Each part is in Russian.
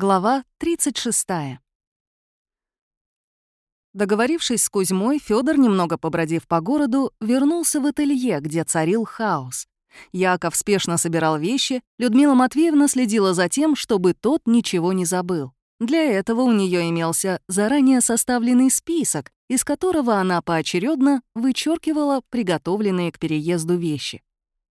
Глава 36. Договорившись с Кузьмой, Федор, немного побродив по городу, вернулся в ателье, где царил хаос. Яков спешно собирал вещи, Людмила Матвеевна следила за тем, чтобы тот ничего не забыл. Для этого у нее имелся заранее составленный список, из которого она поочередно вычеркивала приготовленные к переезду вещи.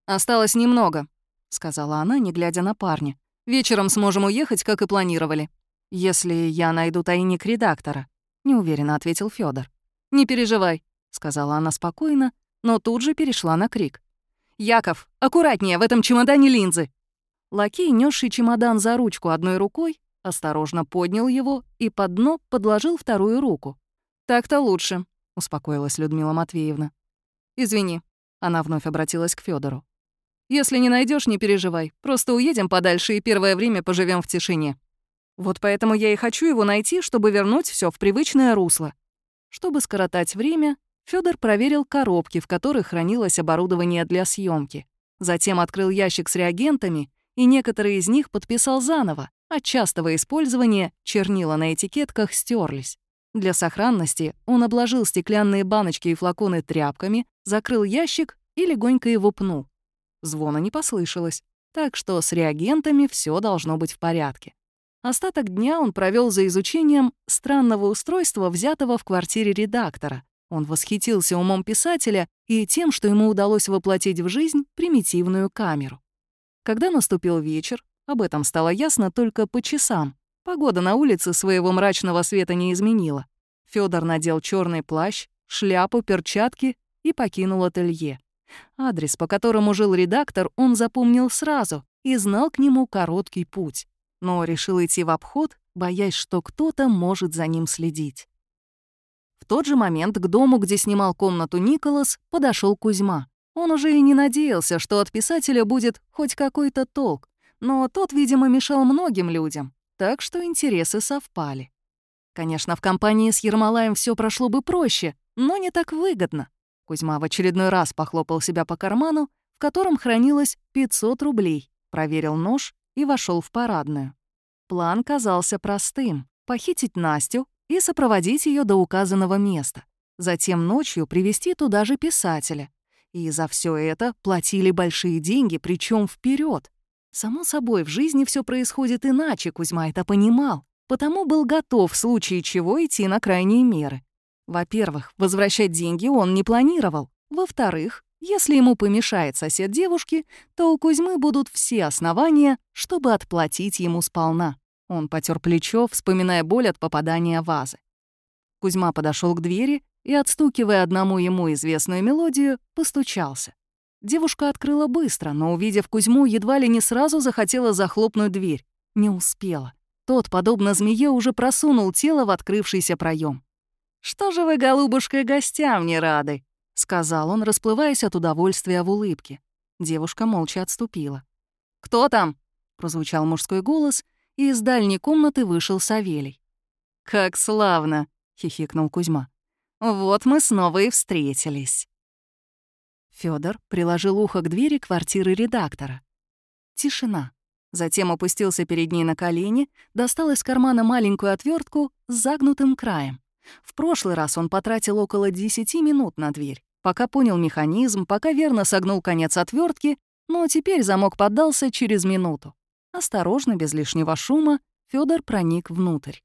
«Осталось немного», — сказала она, не глядя на парня. Вечером сможем уехать, как и планировали. Если я найду тайник редактора, неуверенно ответил Федор. Не переживай, сказала она спокойно, но тут же перешла на крик. Яков, аккуратнее, в этом чемодане линзы. Лакей, несший чемодан за ручку одной рукой, осторожно поднял его и под дно подложил вторую руку. «Так-то лучше», — успокоилась Людмила Матвеевна. «Извини», — она вновь обратилась к Федору. Если не найдешь, не переживай. Просто уедем подальше и первое время поживем в тишине. Вот поэтому я и хочу его найти, чтобы вернуть все в привычное русло. Чтобы скоротать время, Федор проверил коробки, в которых хранилось оборудование для съемки. Затем открыл ящик с реагентами, и некоторые из них подписал заново. От частого использования чернила на этикетках стерлись. Для сохранности он обложил стеклянные баночки и флаконы тряпками, закрыл ящик и легонько его пнул. Звона не послышалось, так что с реагентами все должно быть в порядке. Остаток дня он провел за изучением странного устройства, взятого в квартире редактора. Он восхитился умом писателя и тем, что ему удалось воплотить в жизнь примитивную камеру. Когда наступил вечер, об этом стало ясно только по часам. Погода на улице своего мрачного света не изменила. Федор надел черный плащ, шляпу, перчатки и покинул ателье. Адрес, по которому жил редактор, он запомнил сразу и знал к нему короткий путь. Но решил идти в обход, боясь, что кто-то может за ним следить. В тот же момент к дому, где снимал комнату Николас, подошел Кузьма. Он уже и не надеялся, что от писателя будет хоть какой-то толк, но тот, видимо, мешал многим людям, так что интересы совпали. Конечно, в компании с Ермолаем все прошло бы проще, но не так выгодно. Кузьма в очередной раз похлопал себя по карману, в котором хранилось 500 рублей, проверил нож и вошел в парадную. План казался простым — похитить Настю и сопроводить ее до указанного места. Затем ночью привести туда же писателя. И за все это платили большие деньги, причем вперед. Само собой, в жизни все происходит иначе, Кузьма это понимал, потому был готов в случае чего идти на крайние меры. Во-первых, возвращать деньги он не планировал. Во-вторых, если ему помешает сосед девушки, то у Кузьмы будут все основания, чтобы отплатить ему сполна. Он потер плечо, вспоминая боль от попадания вазы. Кузьма подошел к двери и, отстукивая одному ему известную мелодию, постучался. Девушка открыла быстро, но, увидев Кузьму, едва ли не сразу захотела захлопнуть дверь. Не успела. Тот, подобно змее, уже просунул тело в открывшийся проем. «Что же вы, голубушка, гостям не рады?» — сказал он, расплываясь от удовольствия в улыбке. Девушка молча отступила. «Кто там?» — прозвучал мужской голос, и из дальней комнаты вышел Савелий. «Как славно!» — хихикнул Кузьма. «Вот мы снова и встретились». Фёдор приложил ухо к двери квартиры редактора. Тишина. Затем опустился перед ней на колени, достал из кармана маленькую отвертку с загнутым краем. В прошлый раз он потратил около 10 минут на дверь, пока понял механизм, пока верно согнул конец отвертки, но теперь замок поддался через минуту. Осторожно, без лишнего шума, Федор проник внутрь.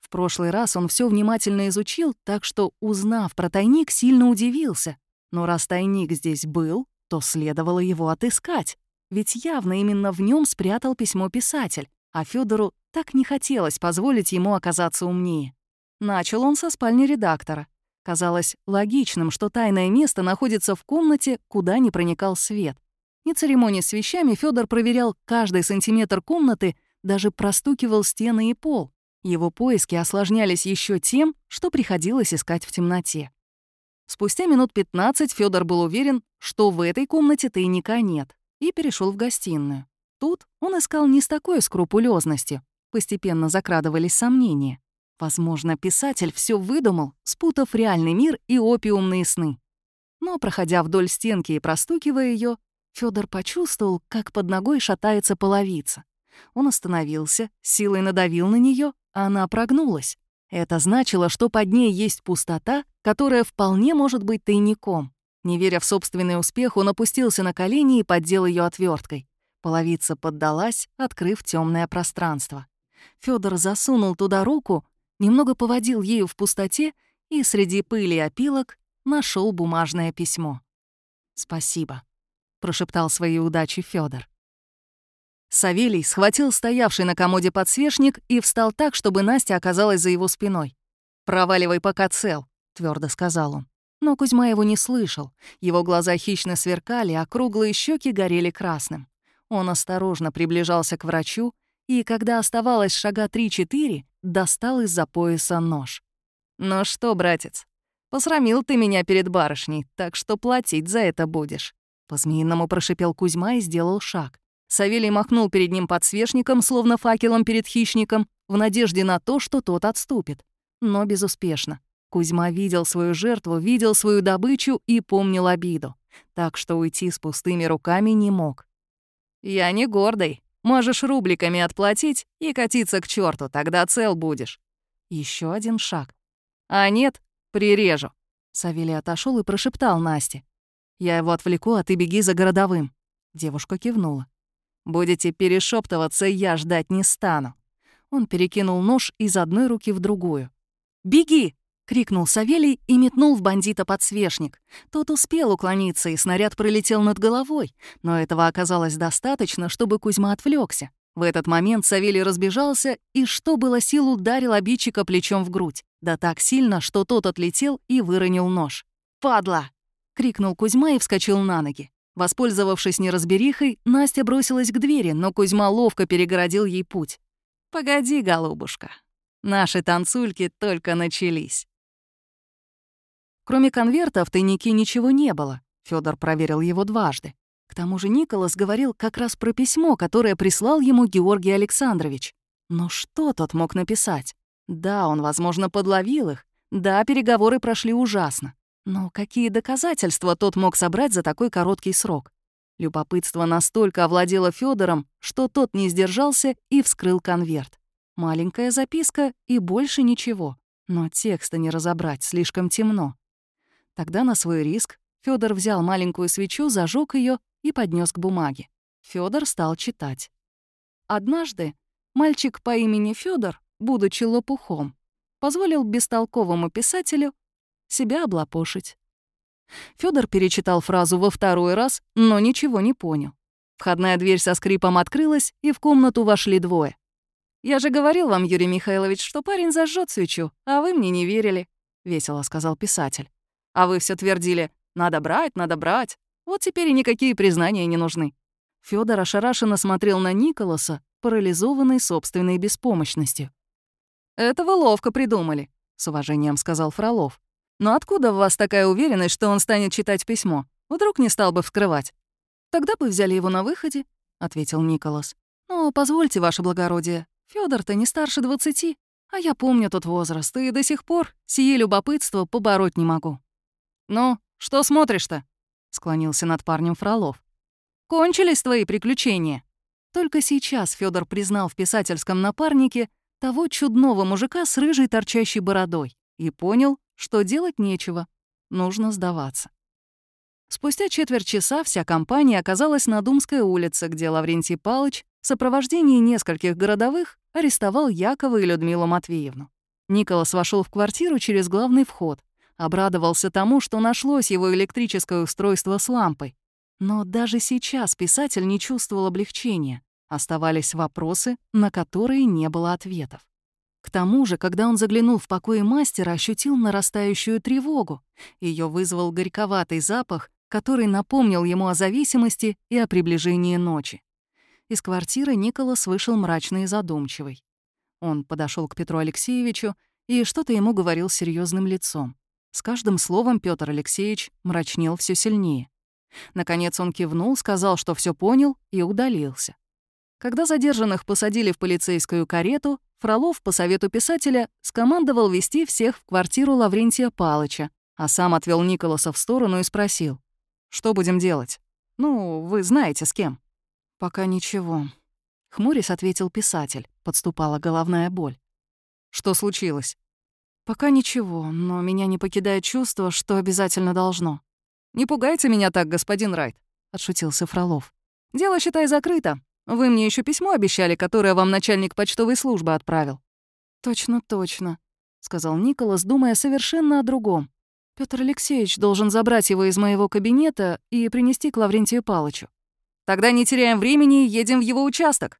В прошлый раз он все внимательно изучил, так что, узнав про тайник, сильно удивился. Но раз тайник здесь был, то следовало его отыскать. Ведь явно именно в нем спрятал письмо писатель, а Федору так не хотелось позволить ему оказаться умнее. Начал он со спальни редактора. Казалось логичным, что тайное место находится в комнате, куда не проникал свет. Не церемонясь с вещами, Федор проверял каждый сантиметр комнаты, даже простукивал стены и пол. Его поиски осложнялись еще тем, что приходилось искать в темноте. Спустя минут 15 Федор был уверен, что в этой комнате тайника нет, и перешел в гостиную. Тут он искал не с такой скрупулезностью. Постепенно закрадывались сомнения. Возможно, писатель все выдумал, спутав реальный мир и опиумные сны. Но, проходя вдоль стенки и простукивая ее, Федор почувствовал, как под ногой шатается половица. Он остановился, силой надавил на нее, а она прогнулась. Это значило, что под ней есть пустота, которая вполне может быть тайником. Не веря в собственный успех, он опустился на колени и поддел ее отверткой. Половица поддалась, открыв темное пространство. Федор засунул туда руку, немного поводил ею в пустоте и среди пыли и опилок нашел бумажное письмо. «Спасибо», — прошептал свои удачи Федор. Савелий схватил стоявший на комоде подсвечник и встал так, чтобы Настя оказалась за его спиной. «Проваливай, пока цел», — твердо сказал он. Но Кузьма его не слышал. Его глаза хищно сверкали, а круглые щеки горели красным. Он осторожно приближался к врачу и, когда оставалось шага 3-4, достал из-за пояса нож. «Ну что, братец, посрамил ты меня перед барышней, так что платить за это будешь». По-змеиному прошипел Кузьма и сделал шаг. Савелий махнул перед ним подсвечником, словно факелом перед хищником, в надежде на то, что тот отступит. Но безуспешно. Кузьма видел свою жертву, видел свою добычу и помнил обиду. Так что уйти с пустыми руками не мог. «Я не гордый. Можешь рубликами отплатить и катиться к черту, тогда цел будешь». Еще один шаг. «А нет, прирежу». Савелий отошел и прошептал Насте. «Я его отвлеку, а ты беги за городовым». Девушка кивнула. «Будете перешептываться, я ждать не стану». Он перекинул нож из одной руки в другую. «Беги!» — крикнул Савелий и метнул в бандита подсвечник. Тот успел уклониться, и снаряд пролетел над головой, но этого оказалось достаточно, чтобы Кузьма отвлекся. В этот момент Савелий разбежался и, что было сил, ударил обидчика плечом в грудь. Да так сильно, что тот отлетел и выронил нож. «Падла!» — крикнул Кузьма и вскочил на ноги. Воспользовавшись неразберихой, Настя бросилась к двери, но Кузьма ловко перегородил ей путь. «Погоди, голубушка, наши танцульки только начались». Кроме конверта в тайнике ничего не было. Федор проверил его дважды. К тому же Николас говорил как раз про письмо, которое прислал ему Георгий Александрович. Но что тот мог написать? Да, он, возможно, подловил их. Да, переговоры прошли ужасно. Но какие доказательства тот мог собрать за такой короткий срок? Любопытство настолько овладело Федором, что тот не сдержался и вскрыл конверт. Маленькая записка и больше ничего. Но текста не разобрать, слишком темно. Тогда на свой риск Федор взял маленькую свечу, зажег ее и поднес к бумаге. Федор стал читать. Однажды мальчик по имени Федор, будучи лопухом, позволил бестолковому писателю себя облапошить. Федор перечитал фразу во второй раз, но ничего не понял. Входная дверь со скрипом открылась, и в комнату вошли двое. «Я же говорил вам, Юрий Михайлович, что парень зажжет свечу, а вы мне не верили», — весело сказал писатель. А вы все твердили «надо брать, надо брать». Вот теперь и никакие признания не нужны». Фёдор ошарашенно смотрел на Николаса, парализованный собственной беспомощностью. «Это вы ловко придумали», — с уважением сказал Фролов. «Но откуда у вас такая уверенность, что он станет читать письмо? Вдруг не стал бы вскрывать?» «Тогда бы взяли его на выходе», — ответил Николас. «Но позвольте, ваше благородие, Фёдор-то не старше двадцати, а я помню тот возраст, и до сих пор сие любопытство побороть не могу». «Ну, что смотришь-то?» — склонился над парнем Фролов. «Кончились твои приключения?» Только сейчас Федор признал в писательском напарнике того чудного мужика с рыжей торчащей бородой и понял, что делать нечего, нужно сдаваться. Спустя четверть часа вся компания оказалась на Думской улице, где Лаврентий Палыч в сопровождении нескольких городовых арестовал Якова и Людмилу Матвеевну. Николас вошел в квартиру через главный вход, Обрадовался тому, что нашлось его электрическое устройство с лампой. Но даже сейчас писатель не чувствовал облегчения. Оставались вопросы, на которые не было ответов. К тому же, когда он заглянул в покои мастера, ощутил нарастающую тревогу. Ее вызвал горьковатый запах, который напомнил ему о зависимости и о приближении ночи. Из квартиры Николас вышел мрачный и задумчивый. Он подошел к Петру Алексеевичу и что-то ему говорил серьезным лицом. С каждым словом Петр Алексеевич мрачнел все сильнее. Наконец он кивнул, сказал, что все понял, и удалился. Когда задержанных посадили в полицейскую карету, Фролов, по совету писателя, скомандовал вести всех в квартиру Лаврентия Палыча, а сам отвел Николаса в сторону и спросил, «Что будем делать? Ну, вы знаете, с кем?» «Пока ничего», — Хмурис ответил писатель. Подступала головная боль. «Что случилось?» «Пока ничего, но меня не покидает чувство, что обязательно должно». «Не пугайте меня так, господин Райт», — отшутился Фролов. «Дело, считай, закрыто. Вы мне еще письмо обещали, которое вам начальник почтовой службы отправил». «Точно, точно», — сказал Николас, думая совершенно о другом. Петр Алексеевич должен забрать его из моего кабинета и принести к Лаврентию Палычу. Тогда не теряем времени и едем в его участок.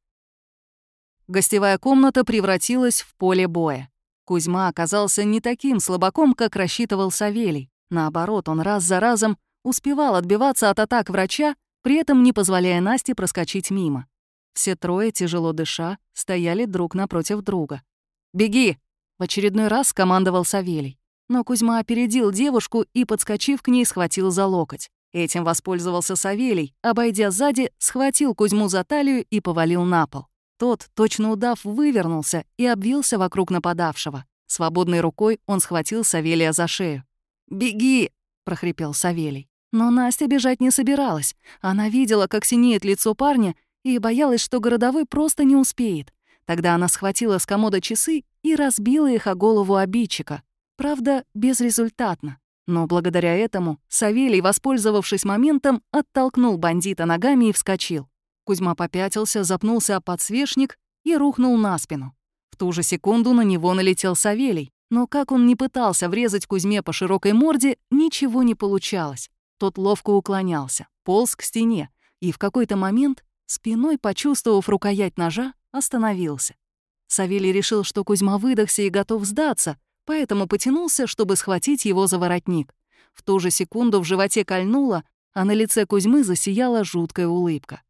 Гостевая комната превратилась в поле боя. Кузьма оказался не таким слабаком, как рассчитывал Савелий. Наоборот, он раз за разом успевал отбиваться от атак врача, при этом не позволяя Насте проскочить мимо. Все трое, тяжело дыша, стояли друг напротив друга. «Беги!» — в очередной раз командовал Савелий. Но Кузьма опередил девушку и, подскочив к ней, схватил за локоть. Этим воспользовался Савелий, обойдя сзади, схватил Кузьму за талию и повалил на пол. Тот, точно удав, вывернулся и обвился вокруг нападавшего. Свободной рукой он схватил Савелия за шею. «Беги!» — прохрипел Савелий. Но Настя бежать не собиралась. Она видела, как синеет лицо парня, и боялась, что городовой просто не успеет. Тогда она схватила с комода часы и разбила их о голову обидчика. Правда, безрезультатно. Но благодаря этому Савелий, воспользовавшись моментом, оттолкнул бандита ногами и вскочил. Кузьма попятился, запнулся о подсвечник и рухнул на спину. В ту же секунду на него налетел Савелий, но как он не пытался врезать Кузьме по широкой морде, ничего не получалось. Тот ловко уклонялся, полз к стене и в какой-то момент, спиной почувствовав рукоять ножа, остановился. Савелий решил, что Кузьма выдохся и готов сдаться, поэтому потянулся, чтобы схватить его за воротник. В ту же секунду в животе кольнуло, а на лице Кузьмы засияла жуткая улыбка.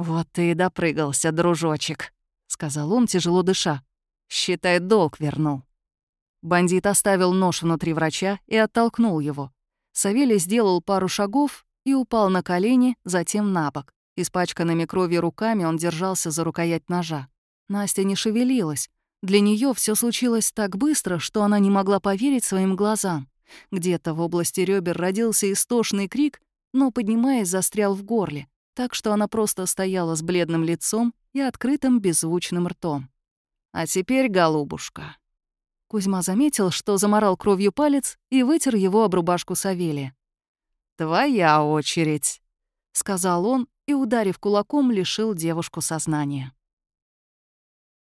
«Вот ты и допрыгался, дружочек», — сказал он, тяжело дыша. «Считай, долг вернул». Бандит оставил нож внутри врача и оттолкнул его. Савелий сделал пару шагов и упал на колени, затем на бок. Испачканными кровью руками он держался за рукоять ножа. Настя не шевелилась. Для нее все случилось так быстро, что она не могла поверить своим глазам. Где-то в области ребер родился истошный крик, но, поднимаясь, застрял в горле так что она просто стояла с бледным лицом и открытым беззвучным ртом. «А теперь, голубушка». Кузьма заметил, что заморал кровью палец и вытер его об рубашку Савелия. «Твоя очередь», — сказал он и, ударив кулаком, лишил девушку сознания.